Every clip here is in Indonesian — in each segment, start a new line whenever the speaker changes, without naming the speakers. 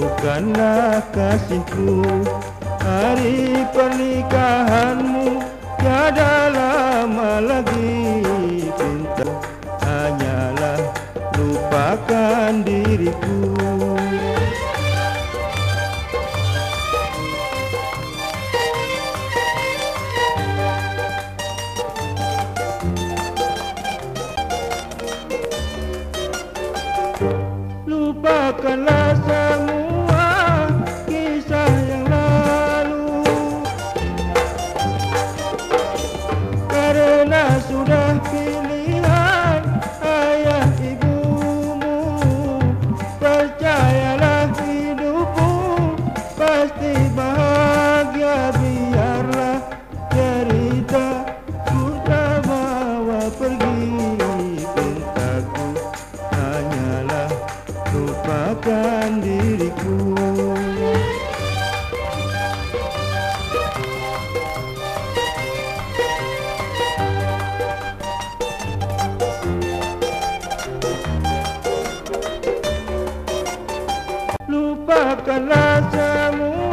Bukanlah kasihku. Hari pernikahanmu Tiada lama lagi Cinta. Hanyalah Lupakan diriku. Lupakanlah semua lupakan diriku. Lupakanlah semua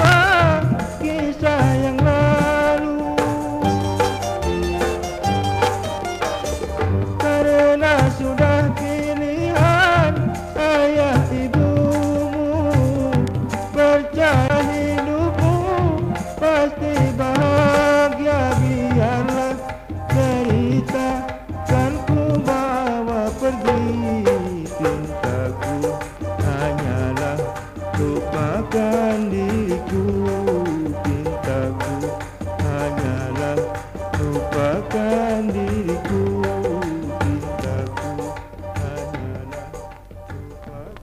sendiriku